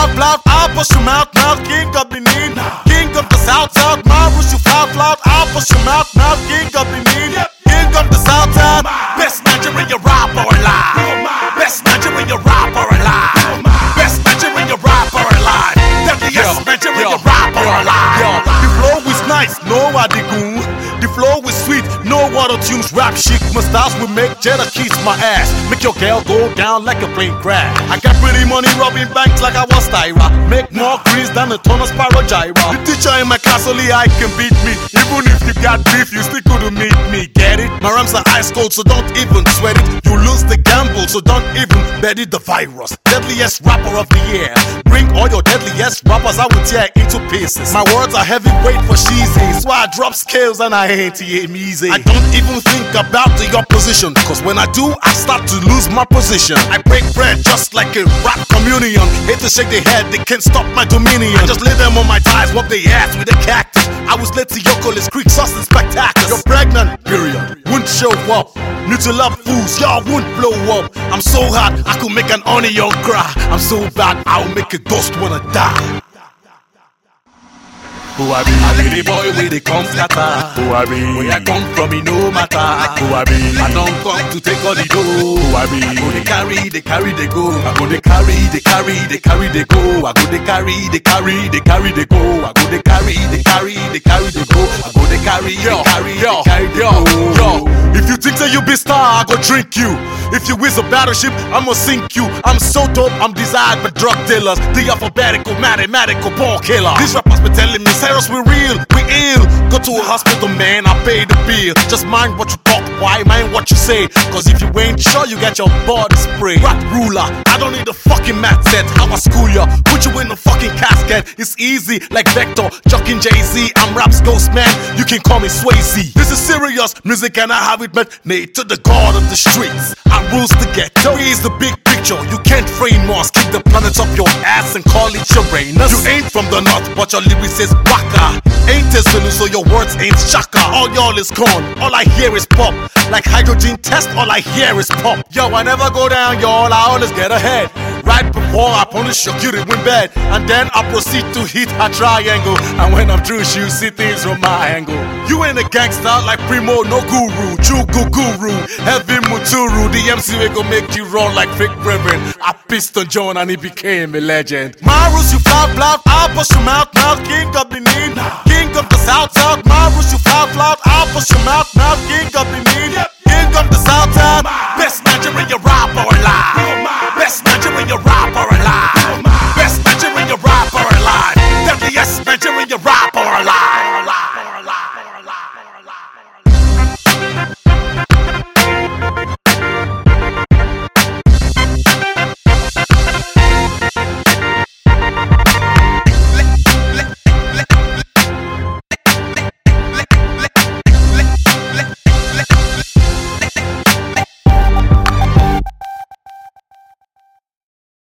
I'll push your mouth, mouth, king of Benin. King of the South, South, Marus, you foul loud. I'll push your mouth, mouth, king of the Benin. King of the South, South. Best Nigerian rapper alive. Best Nigerian rapper alive. Best Nigerian rapper alive. Deadliest Nigerian rapper alive. The flow is nice, no adigun. Tunes. Rap chic, mustache will make kiss my ass. Make your girl go down like a plane crash. I got pretty money robbing banks like I was Tyra. Make more greens than a ton of Gyra. The teacher in my castle, I can beat me. Even if you got beef, you still couldn't meet me. Get it? My rhymes are ice cold, so don't even sweat it. You lose the gamble, so don't even bet it. The virus, deadliest rapper of the year. Bring all your deadliest rappers, I will tear into pieces. My words are heavyweight for cheesy, so I drop scales and I ain't easy. I don't even think about the opposition, cause when I do, I start to lose my position. I break bread just like a rap communion. Hate to shake their head, they can't stop my dominion. I just lay them on my thighs, walk their ass with a cactus. I was led to Yokolis Creek, sauce spectacular. You're pregnant, period. Wouldn't show up. Nutella fools, y'all wouldn't blow up. I'm so hot, I could make an onion cry. I'm so bad, I'll make a ghost wanna die. Who I be? I be the boy with the come scatter. Who I be? Where I come from, it no matter. Who I be? I don't come to take all the dough. Who I go they carry, they carry, they go. I go they carry, they carry, they carry, they go. I go they carry, they carry, they carry, they go. I go they carry, they carry, they carry, they go. I go they carry, they carry, they carry, they go. yo. If you think that you be star, I go drink you. If you is a battleship, I'ma sink you. I'm so dope, I'm desired by drug dealers. The alphabetical, mathematical ball killer. These rappers be telling me, Cyrus, we real, we ill. Go to a hospital, man, I pay the bill. Just mind what you talk, why mind what you say? Cause if you ain't sure, you get your body spray. Rap ruler, I don't need a fucking math set. How I school ya? Put you in a fucking casket. It's easy, like Vector, Jock and Jay-Z. I'm rap's ghost man, you can call me Swayze. This is serious music and I have it made to the god of the streets. I rules the ghetto. Here's the big picture. You can't frame us. Keep the planets up your ass and call it brain. You ain't from the north, but your lyrics is waka. Ain't a Zulu, so your words ain't shaka. All y'all is corn. All I hear is pop. Like hydrogen test, all I hear is pop. Yo, I never go down, y'all. I always get ahead. Right before I punish your cutie win bed. And then I proceed to hit a triangle. And when I'm through, you see things from my angle. You ain't a gangster like Primo, no guru. True guru, heavy muturu. The MC will go make you run like fake reverend. I pissed on John and he became a legend. Marus, you flop, flop. I'll push your mouth, mouth. King